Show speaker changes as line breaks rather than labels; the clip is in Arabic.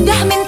ودعم